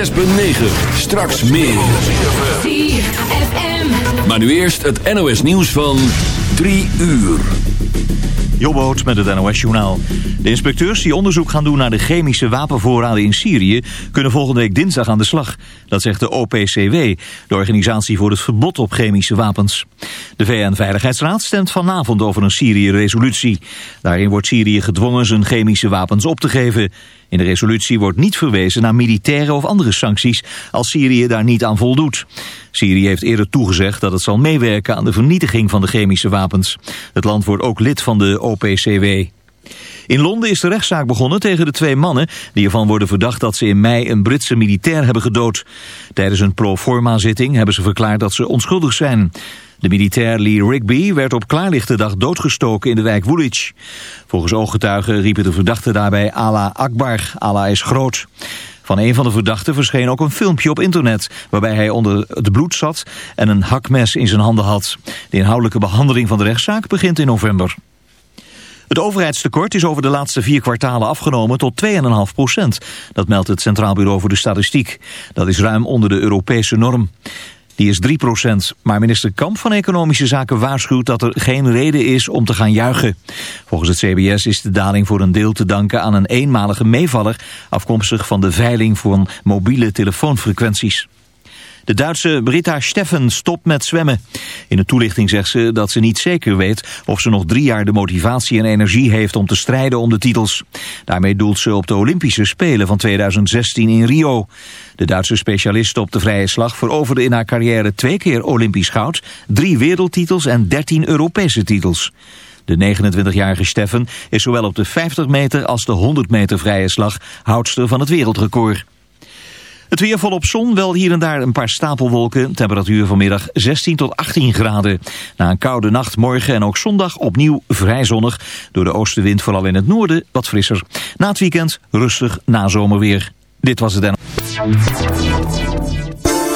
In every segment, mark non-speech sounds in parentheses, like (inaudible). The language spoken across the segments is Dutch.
106.9. Straks meer. Maar nu eerst het NOS nieuws van 3 uur. Jobboot met het NOS Journaal. De inspecteurs die onderzoek gaan doen naar de chemische wapenvoorraden in Syrië... kunnen volgende week dinsdag aan de slag. Dat zegt de OPCW, de Organisatie voor het Verbod op Chemische Wapens. De VN-veiligheidsraad stemt vanavond over een Syrië-resolutie. Daarin wordt Syrië gedwongen zijn chemische wapens op te geven. In de resolutie wordt niet verwezen naar militaire of andere sancties... als Syrië daar niet aan voldoet. Syrië heeft eerder toegezegd dat het zal meewerken aan de vernietiging van de chemische wapens. Het land wordt ook lid van de OPCW. In Londen is de rechtszaak begonnen tegen de twee mannen... die ervan worden verdacht dat ze in mei een Britse militair hebben gedood. Tijdens een pro-forma-zitting hebben ze verklaard dat ze onschuldig zijn. De militair Lee Rigby werd op klaarlichte dag doodgestoken in de wijk Woolwich. Volgens ooggetuigen riepen de verdachten daarbij Allah Akbar, Allah is groot. Van een van de verdachten verscheen ook een filmpje op internet... waarbij hij onder het bloed zat en een hakmes in zijn handen had. De inhoudelijke behandeling van de rechtszaak begint in november. Het overheidstekort is over de laatste vier kwartalen afgenomen tot 2,5 procent. Dat meldt het Centraal Bureau voor de Statistiek. Dat is ruim onder de Europese norm. Die is 3 procent. Maar minister Kamp van Economische Zaken waarschuwt dat er geen reden is om te gaan juichen. Volgens het CBS is de daling voor een deel te danken aan een eenmalige meevaller... afkomstig van de veiling van mobiele telefoonfrequenties. De Duitse Britta Steffen stopt met zwemmen. In een toelichting zegt ze dat ze niet zeker weet of ze nog drie jaar de motivatie en energie heeft om te strijden om de titels. Daarmee doelt ze op de Olympische Spelen van 2016 in Rio. De Duitse specialist op de vrije slag veroverde in haar carrière twee keer Olympisch goud, drie wereldtitels en 13 Europese titels. De 29-jarige Steffen is zowel op de 50 meter als de 100 meter vrije slag houdster van het wereldrecord. Het weer volop zon, wel hier en daar een paar stapelwolken. Temperatuur vanmiddag 16 tot 18 graden. Na een koude nacht morgen en ook zondag opnieuw vrij zonnig. Door de oostenwind vooral in het noorden wat frisser. Na het weekend rustig na zomerweer. Dit was het dan.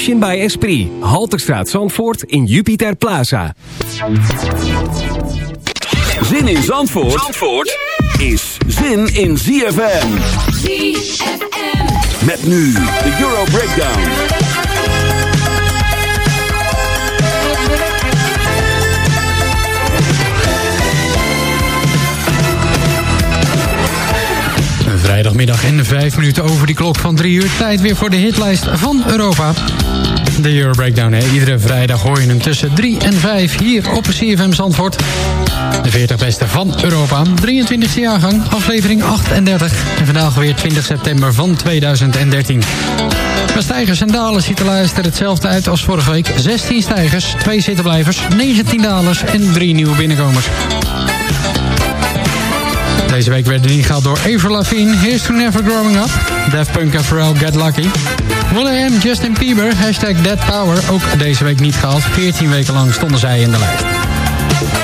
Emotion by Esprit. Halterstraat Zandvoort in Jupiter Plaza. Zin in Zandvoort, Zandvoort is zin in ZFM. ZFM. Met nu de Euro Breakdown. Vrijdagmiddag en vijf minuten over die klok van drie uur. Tijd weer voor de hitlijst van Europa. De Euro Breakdown, hè. iedere vrijdag hoor je hem tussen 3 en 5 hier op CFM Zandvoort. De 40 beste van Europa, 23e jaargang, aflevering 38. En vandaag weer 20 september van 2013. Bij stijgers en dalen ziet de lijst er hetzelfde uit als vorige week. 16 stijgers, 2 zittenblijvers, 19 dalers en 3 nieuwe binnenkomers. Deze week werden die ingehaald door Avril Lavigne, Here's to Never Growing Up. Daft Punk en Pharrell, Get Lucky. Will.i.am, Justin Bieber, hashtag Dead Power. Ook deze week niet gehaald. 14 weken lang stonden zij in de lijst.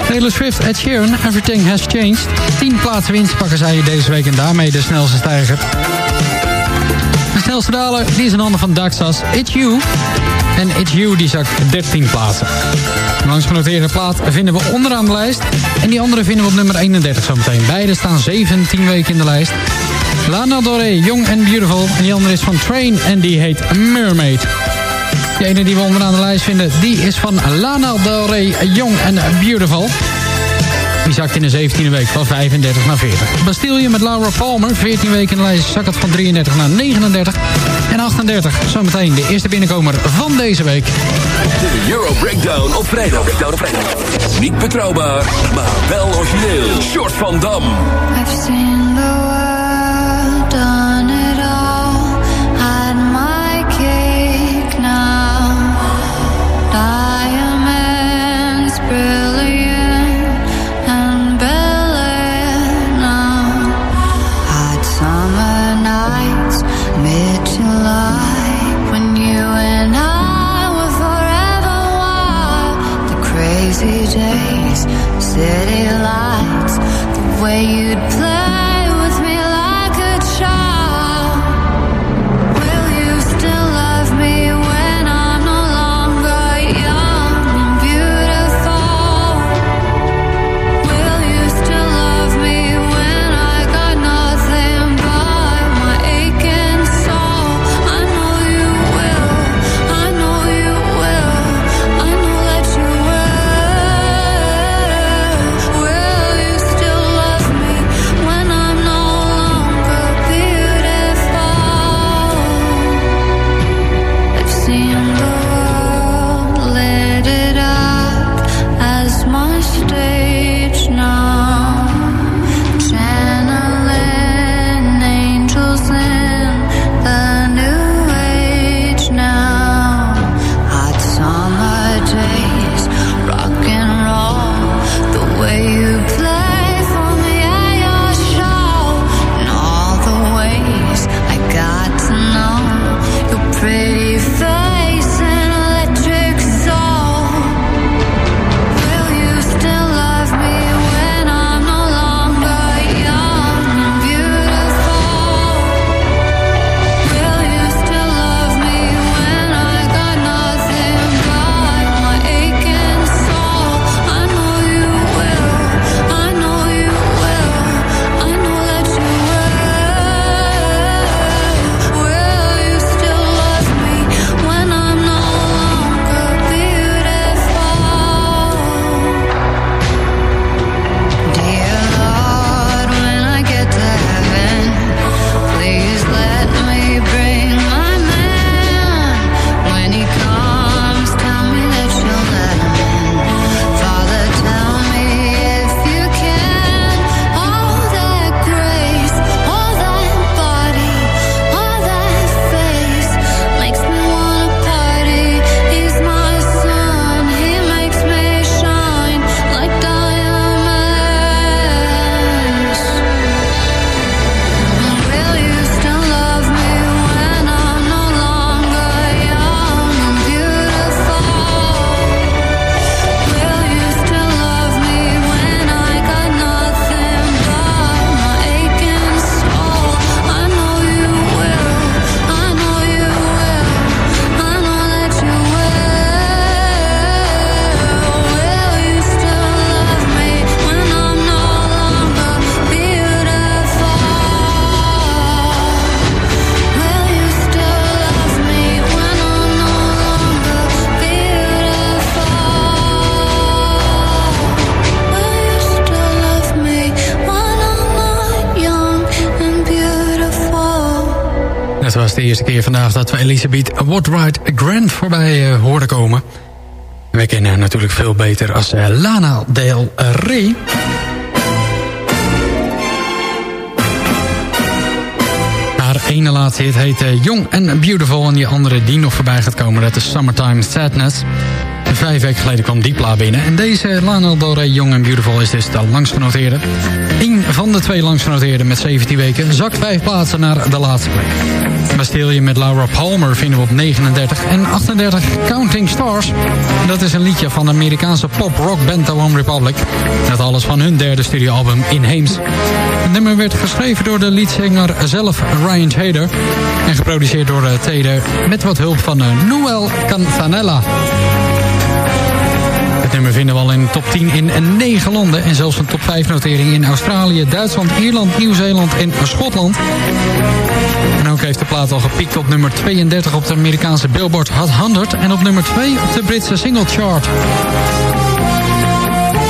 Taylor Swift, Ed Sheeran, Everything Has Changed. 10 plaatsen winst pakken zij deze week en daarmee de snelste stijger. De snelste daler die is handen van Daxas, It's You. En It's You die zakt 13 plaatsen. Langs genoteerde plaat vinden we onderaan de lijst. En die andere vinden we op nummer 31 zometeen. Beide staan 17 weken in de lijst. Lana Del Rey, Young and Beautiful. En die andere is van Train en die heet Mermaid. De ene die we onderaan de lijst vinden, die is van Lana Del Rey, Young and Beautiful. Die zakt in de 17e week van 35 naar 40. Bastille met Laura Palmer, 14 weken in de lijst, zakt van 33 naar 39. En 38, zometeen de eerste binnenkomer van deze week. De Euro Breakdown op vrijdag. Breakdown op vrijdag. Niet betrouwbaar, maar wel origineel. Short van Dam. I've seen the world, city lights, the way you'd play de eerste keer vandaag dat we Elisabeth Watright Grant voorbij uh, hoorden komen. We kennen haar natuurlijk veel beter als uh, Lana Del Rey. Haar ene laatste hit heet uh, Young and Beautiful... en die andere die nog voorbij gaat komen, dat is Summertime Sadness... Vijf weken geleden kwam die plaat binnen. En deze Lana Del Rey Young and Beautiful is dus de langst genoteerde. Eén van de twee langst genoteerde met 17 weken... zakt vijf plaatsen naar de laatste plek. Bastille met Laura Palmer vinden we op 39. En 38 Counting Stars. Dat is een liedje van de Amerikaanse pop-rock band The One Republic. Dat alles van hun derde studioalbum Inheems. Het nummer werd geschreven door de leadzanger zelf Ryan Tader. En geproduceerd door Tader met wat hulp van Noel Cantanella. Nummer vinden we al in top 10 in 9 landen. En zelfs een top 5 notering in Australië, Duitsland, Ierland, Nieuw-Zeeland en Schotland. En ook heeft de plaat al gepiekt op nummer 32 op de Amerikaanse Billboard Hot 100... en op nummer 2 op de Britse single chart.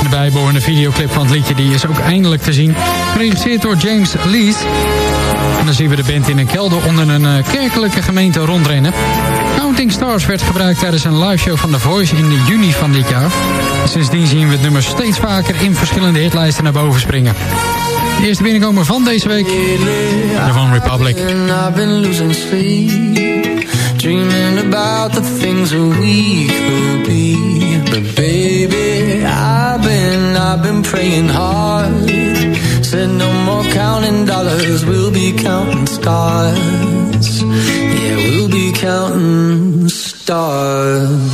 De bijbehorende videoclip van het liedje die is ook eindelijk te zien. Geregisseerd door James Lees. En dan zien we de band in een kelder onder een uh, kerkelijke gemeente rondrennen. Counting Stars werd gebruikt tijdens een liveshow van The Voice in juni van dit jaar. En sindsdien zien we het nummer steeds vaker in verschillende hitlijsten naar boven springen. De eerste binnenkomer van deze week, de One Republic. Dreaming about the things be But baby, I've been, I've been praying hard Said no more counting dollars, we'll be counting stars counting stars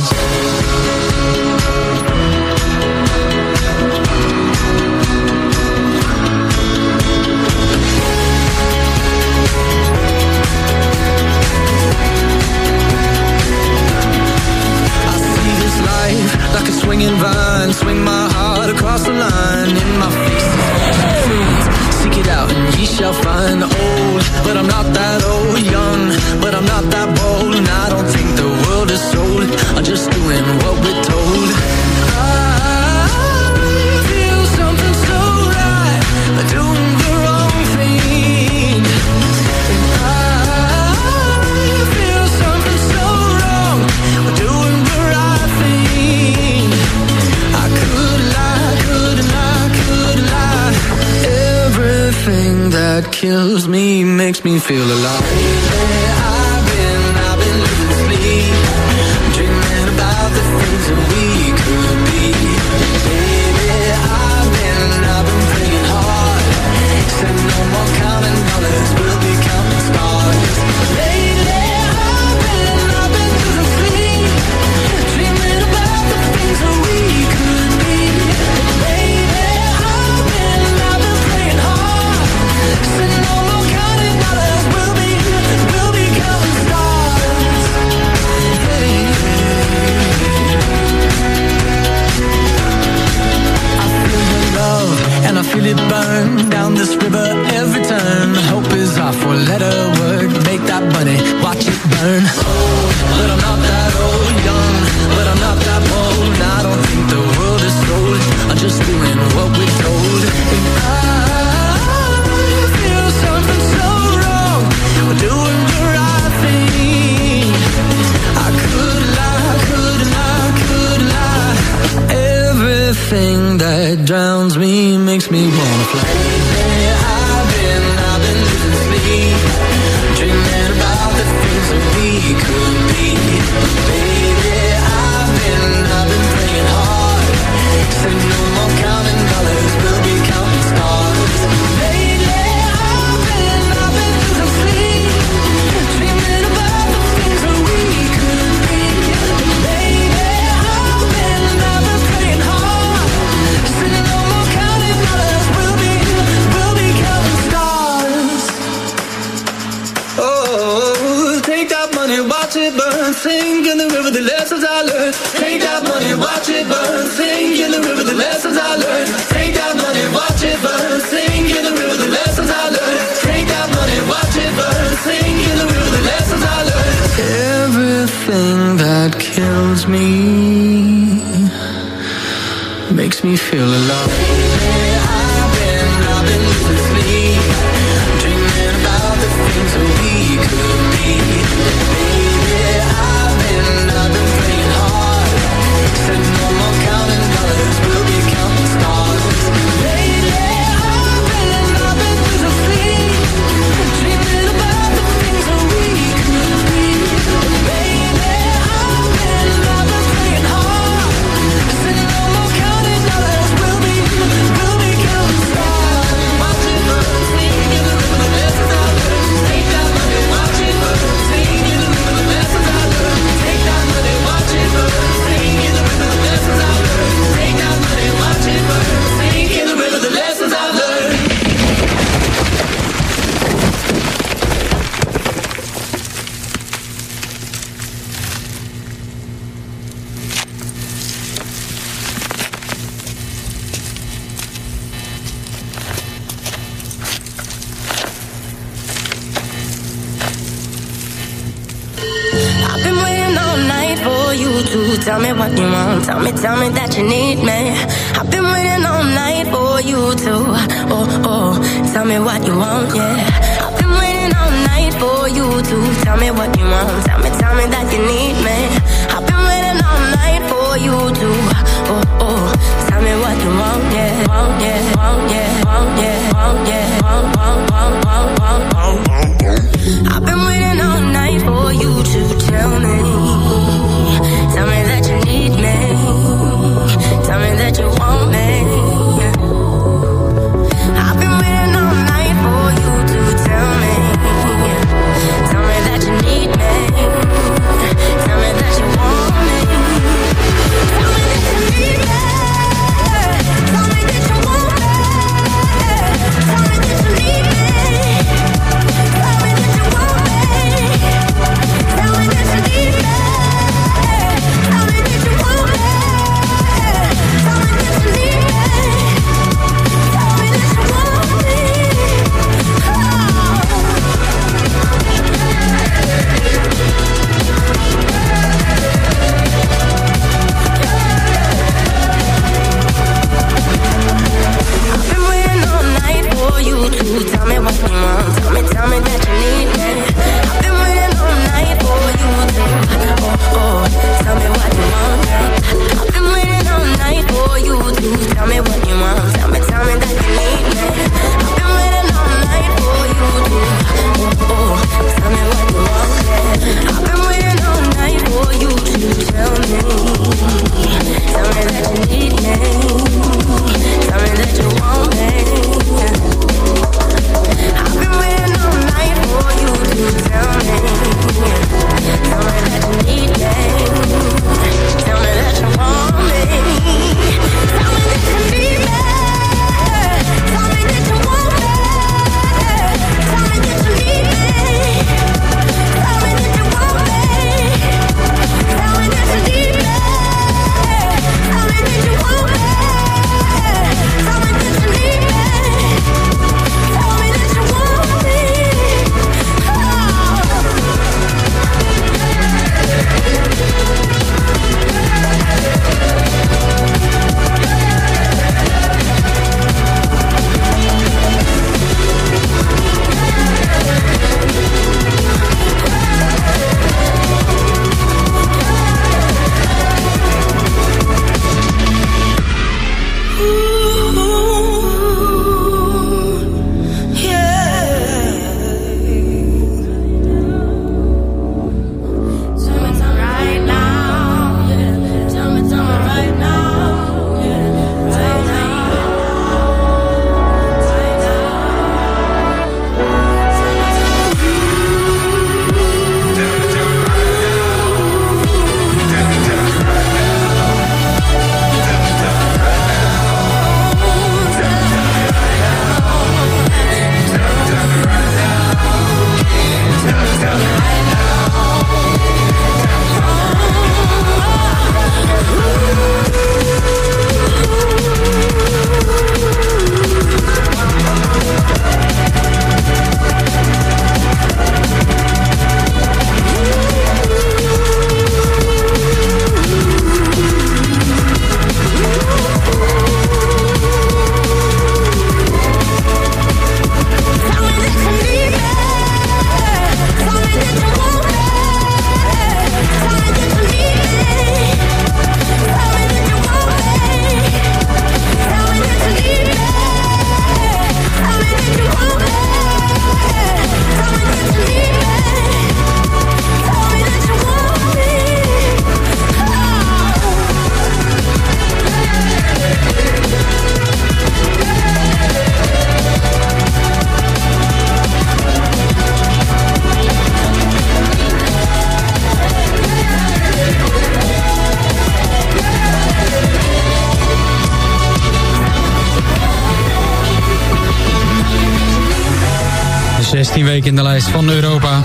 16 weken in de lijst van Europa.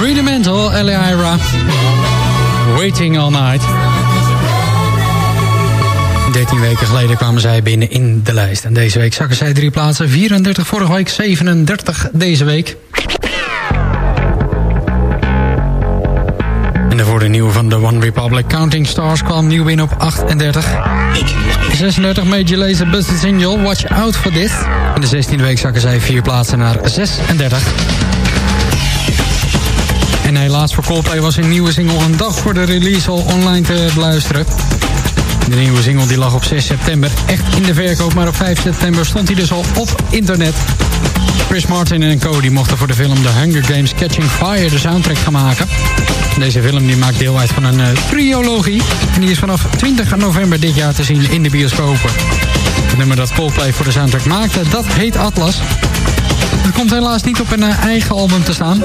Rudimental, Elira. Waiting All Night. 13 weken geleden kwamen zij binnen in de lijst. En deze week zakken zij drie plaatsen. 34 vorige week, 37 deze week. Republic Counting Stars kwam nieuw in op 38. 36 Major Lazer Busted Single, Watch Out For This. In de 16e week zakken zij vier plaatsen naar 36. En helaas voor Coldplay was een nieuwe single een dag voor de release al online te beluisteren. De nieuwe single die lag op 6 september echt in de verkoop, maar op 5 september stond hij dus al op internet. Chris Martin en co die mochten voor de film The Hunger Games Catching Fire de soundtrack gaan maken. Deze film die maakt deel uit van een uh. En die is vanaf 20 november dit jaar te zien in de bioscopen. Het nummer dat Coldplay voor de soundtrack maakte, dat heet Atlas. Het komt helaas niet op een uh, eigen album te staan.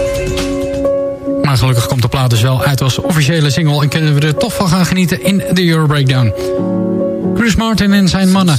Maar gelukkig komt de plaat dus wel uit als officiële single... en kunnen we er toch van gaan genieten in de Euro Breakdown. Chris Martin en zijn mannen.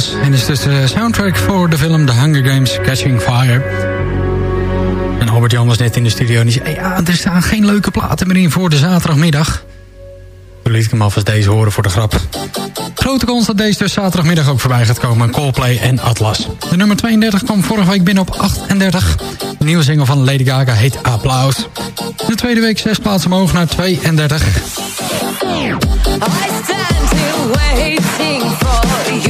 was. En is dus de soundtrack voor de film The Hunger Games Catching Fire. En Albert Jan was net in de studio en die zei... ja, er staan geen leuke platen meer in voor de zaterdagmiddag. Toen liet ik hem alvast deze horen voor de grap. Grote kans dat deze dus zaterdagmiddag ook voorbij gaat komen. Coldplay en Atlas. De nummer 32 kwam vorige week binnen op 38. De nieuwe single van Lady Gaga heet Applaus. De tweede week zes plaatsen omhoog naar 32. I stand here waiting for you.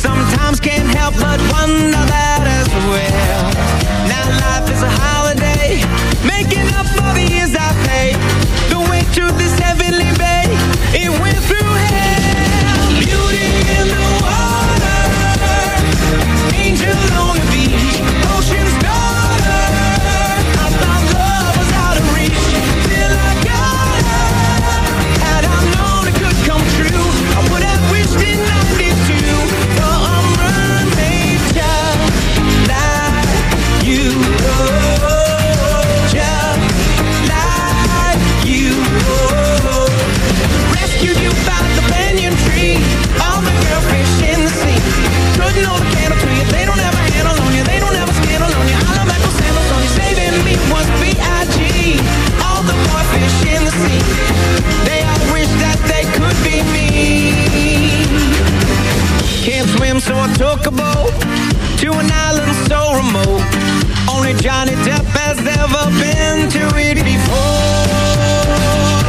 Sometimes can't help but wonder that as well. Now life is a holiday, making up walkable to an island so remote. Only Johnny Depp has ever been to it before.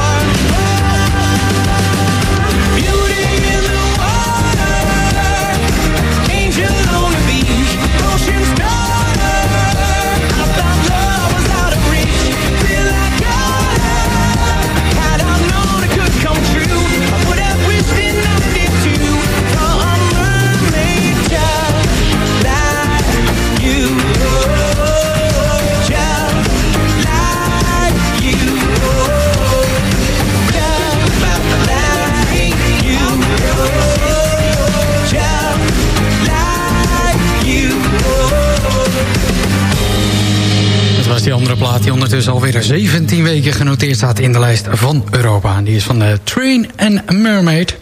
Die andere plaat die ondertussen alweer 17 weken genoteerd staat in de lijst van Europa. Die is van de Train and Mermaid.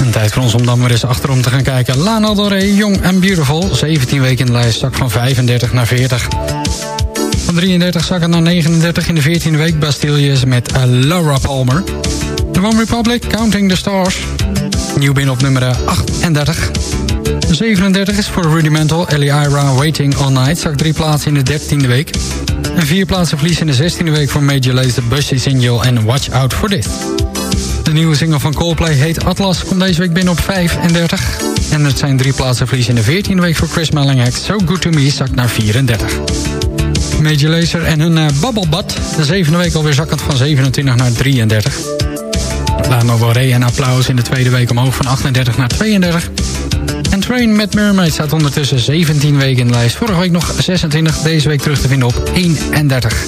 Een tijd voor ons om dan weer eens achterom te gaan kijken. Lana Del Rey, Young and Beautiful. 17 weken in de lijst, zak van 35 naar 40. Van 33 zakken naar 39 in de 14e week. Bastilius met eh, Laura Palmer. The One Republic, Counting the Stars. Nieuw binnen op nummer eh, 38. 37 is voor Rudimental, Ellie Ira, Waiting All Night. Zak drie plaatsen in de 13e week. En vier plaatsen verlies in de 16e week voor Major Lazer, Bushy Signal en Watch Out For This. De nieuwe single van Coldplay heet Atlas, komt deze week binnen op 35. En het zijn drie plaatsen verlies in de 14e week voor Chris Mellinghack. So Good To Me zakt naar 34. Major Lazer en hun uh, Bubble Butt. De zevende week alweer zakkend van 27 naar 33. Lana Rey en Applaus in de tweede week omhoog van 38 naar 32. Train met Mermaid staat ondertussen 17 weken in de lijst. Vorige week nog 26, deze week terug te vinden op 31.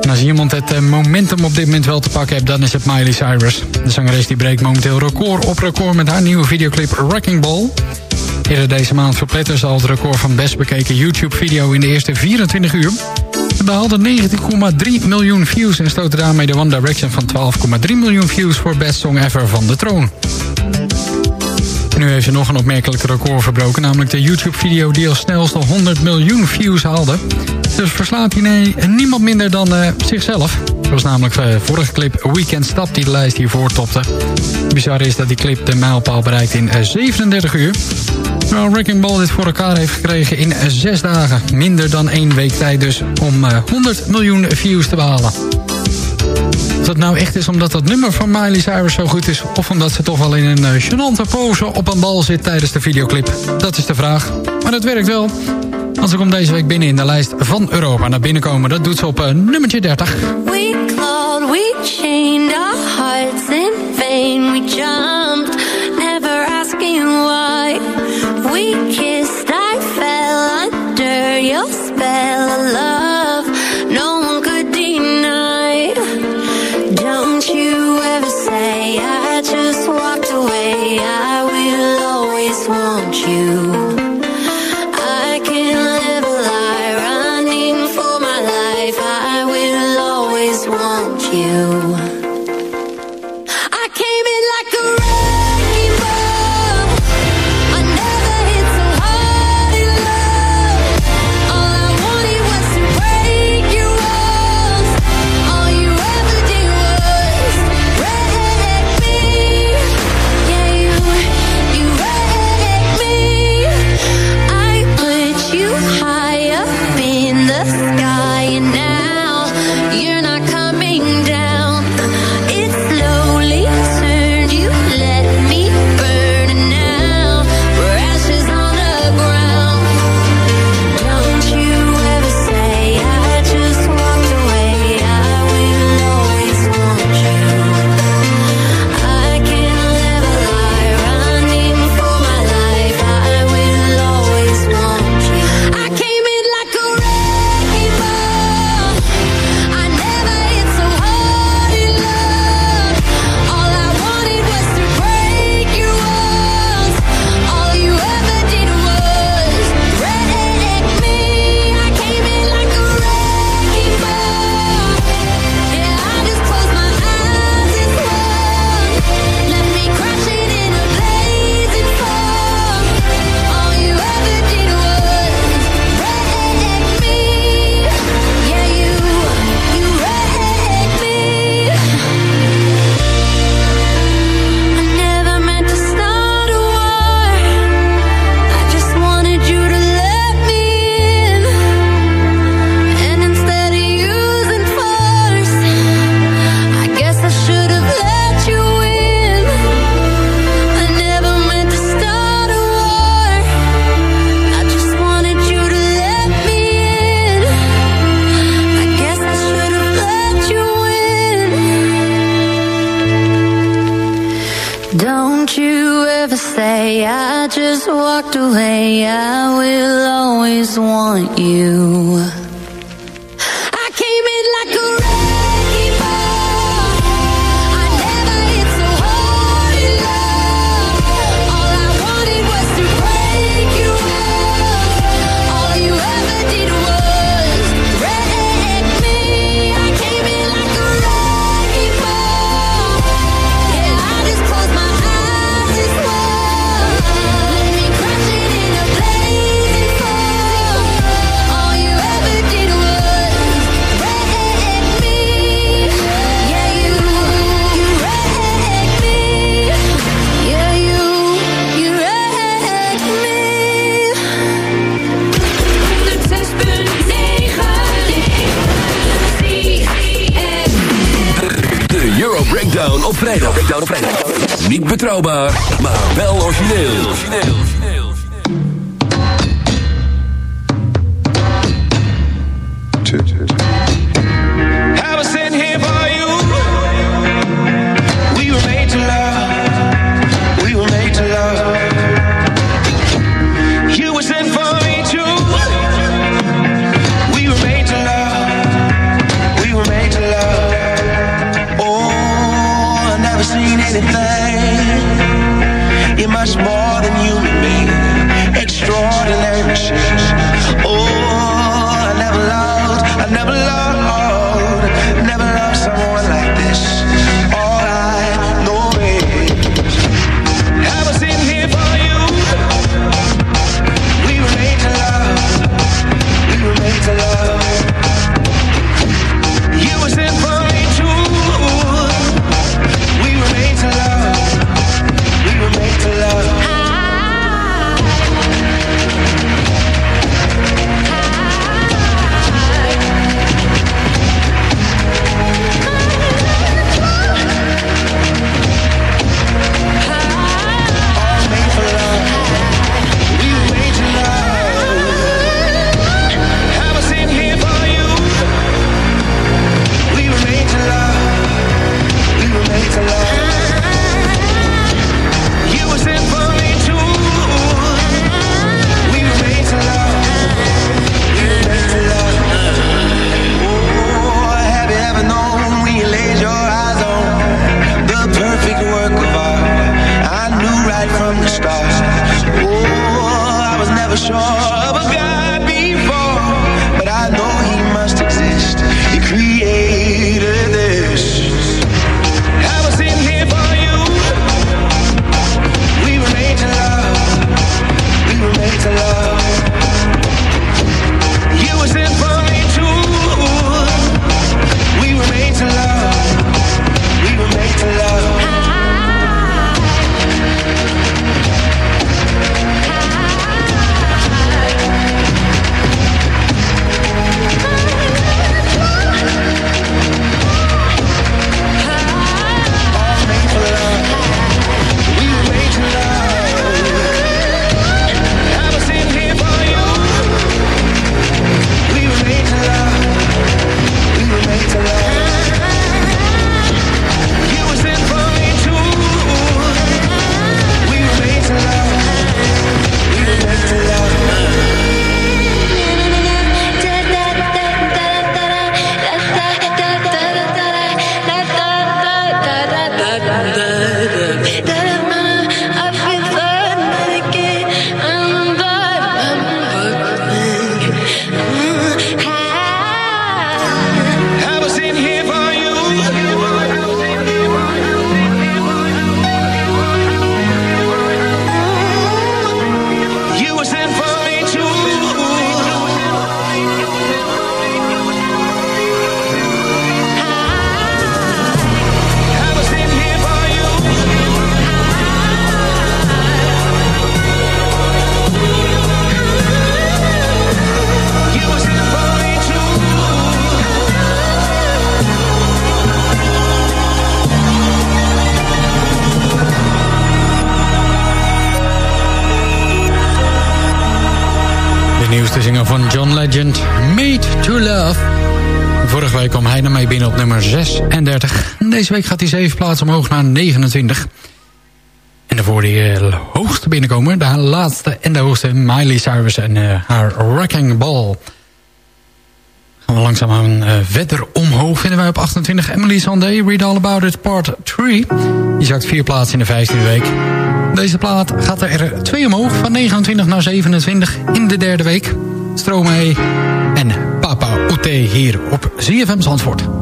En als iemand het eh, momentum op dit moment wel te pakken hebt, dan is het Miley Cyrus. De zangeres die breekt momenteel record op record met haar nieuwe videoclip Wrecking Ball. Eerder deze maand verpletterde ze al het record van best bekeken YouTube-video in de eerste 24 uur. Ze behaalde 19,3 miljoen views en stootte daarmee de One Direction van 12,3 miljoen views voor Best Song Ever van de troon. Nu heeft ze nog een opmerkelijk record verbroken, namelijk de YouTube-video die als snelste 100 miljoen views haalde. Dus verslaat hij nee, niemand minder dan eh, zichzelf. Dat was namelijk de vorige clip Weekend Stop die de lijst hiervoor topte. Bizar is dat die clip de mijlpaal bereikt in eh, 37 uur. Terwijl Wrecking Ball dit voor elkaar heeft gekregen in 6 dagen. Minder dan één week tijd dus om eh, 100 miljoen views te behalen. Dat nou echt is omdat dat nummer van Miley Cyrus zo goed is... of omdat ze toch wel in een uh, gênante pose op een bal zit tijdens de videoclip. Dat is de vraag. Maar het werkt wel. Want ze komt deze week binnen in de lijst van Europa. Naar binnenkomen, dat doet ze op uh, nummertje 30. We clawed, we chained our hearts in vain. We jumped, never asking why. We kissed, I fell under your Niet betrouwbaar, maar wel origineel. I De zinger van John Legend, Made to Love. Vorige week kwam hij ermee binnen op nummer 36. Deze week gaat hij 7 plaatsen omhoog naar 29. En daarvoor de eh, hoogste binnenkomen. De laatste en de hoogste. Miley Cyrus en eh, haar Wrecking Ball. Gaan we langzaamaan eh verder omhoog. Vinden wij op 28 Emily Sandé. Read All About It Part 3. Die zakt vier plaatsen in de 15e week. Deze plaat gaat er twee omhoog. Van 29 naar 27 in de derde week. Stromae en Papa Oete hier op ZFM Zandvoort.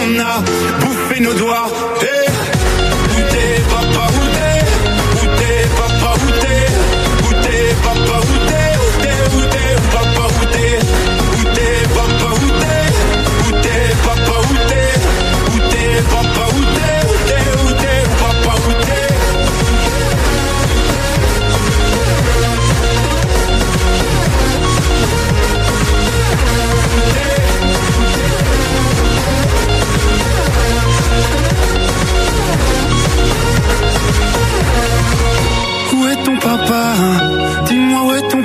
a bouffé nos doigts. Eh,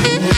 Mm-hmm. (laughs)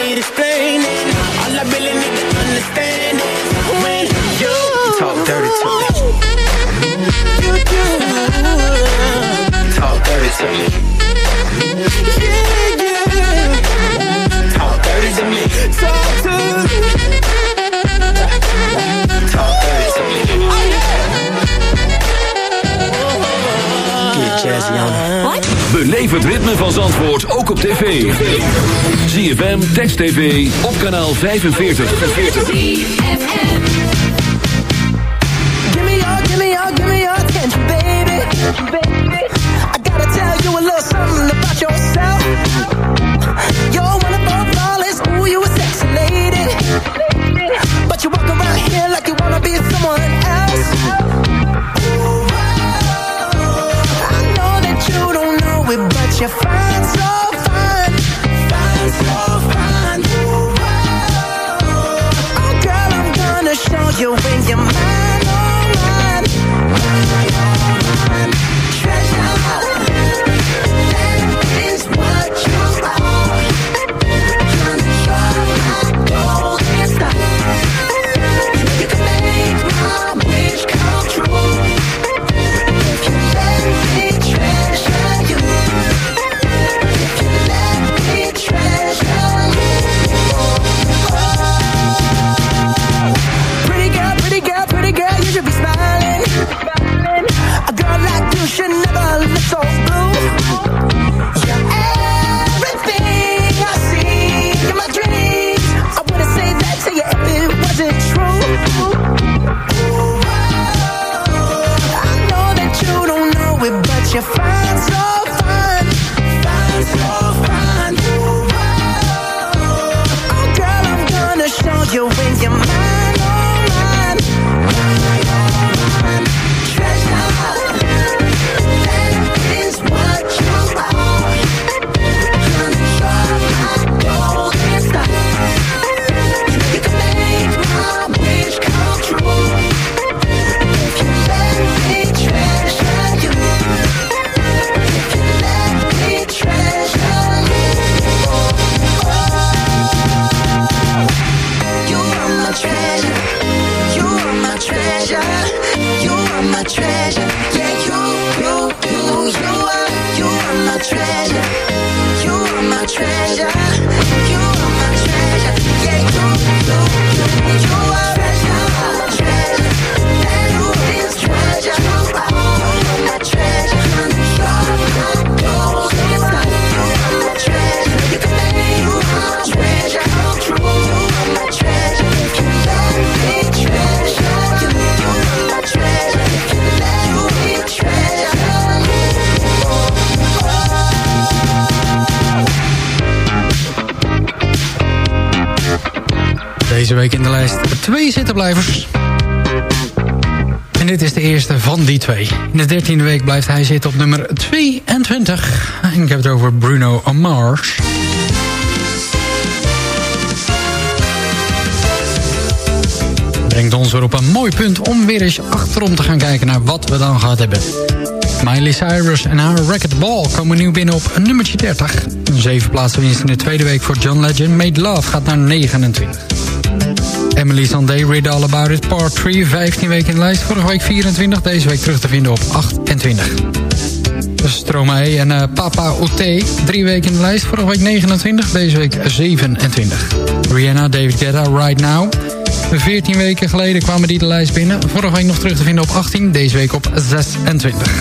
dirty to me. You do. Talk dirty to me. Yeah, yeah. Talk dirty to me. Talk to me. Talk dirty to me. Oh. Get jazzy on. Beleef het ritme van Zandvoort ook op tv. ZFM, Text TV, op kanaal 45. 45. Treasure. Deze week in de lijst twee zittenblijvers. En dit is de eerste van die twee. In de dertiende week blijft hij zitten op nummer 22. En ik heb het over Bruno Mars. Brengt ons weer op een mooi punt om weer eens achterom te gaan kijken naar wat we dan gehad hebben. Miley Cyrus en haar Racket Ball komen nu binnen op nummertje 30. Een zeven plaatsen winst in de tweede week voor John Legend. Made Love gaat naar 29. Emily Sandé, Read All About It, Part 3, 15 weken in de lijst. Vorige week 24, deze week terug te vinden op 28. Stromae en uh, Papa Oté, drie weken in de lijst. Vorige week 29, deze week 27. Rihanna, David Guetta, Right Now. 14 weken geleden kwamen die de lijst binnen. Vorige week nog terug te vinden op 18, deze week op 26.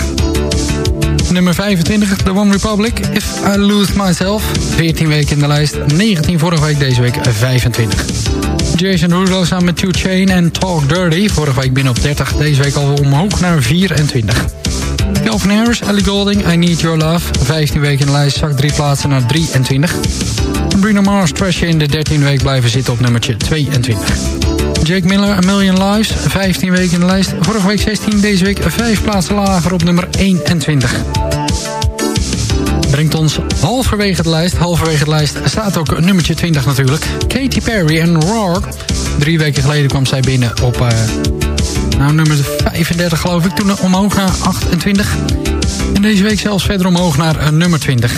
Nummer 25, The One Republic, If I Lose Myself. 14 weken in de lijst, 19 vorige week, deze week 25. Jason Derulo samen met 2 Chain en Talk Dirty. Vorige week binnen op 30, deze week al omhoog naar 24. Calvin Harris, Ellie Golding, I Need Your Love. 15 weken in de lijst, zak drie plaatsen naar 23. Bruno Mars, Treasure in de 13e week blijven zitten op nummertje 22. Jake Miller, A Million Lives, 15 weken in de lijst. Vorige week 16, deze week 5 plaatsen lager op nummer 21. Brengt ons halverwege de lijst. Halverwege de lijst staat ook nummertje 20 natuurlijk. Katy Perry en Roar. Drie weken geleden kwam zij binnen op uh, nou, nummer 35 geloof ik. Toen omhoog naar 28. En deze week zelfs verder omhoog naar uh, nummer 20.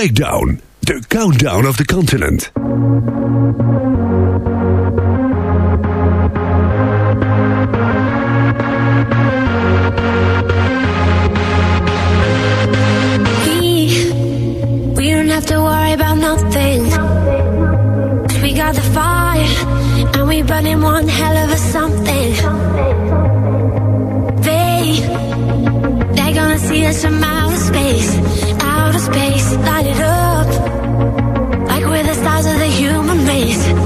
Breakdown. The countdown of the continent. We, we don't have to worry about nothing. 'Cause we got the fire, and we burning one hell of a something. They, they're gonna see us from outer space, outer space light it up like we're the stars of the human race.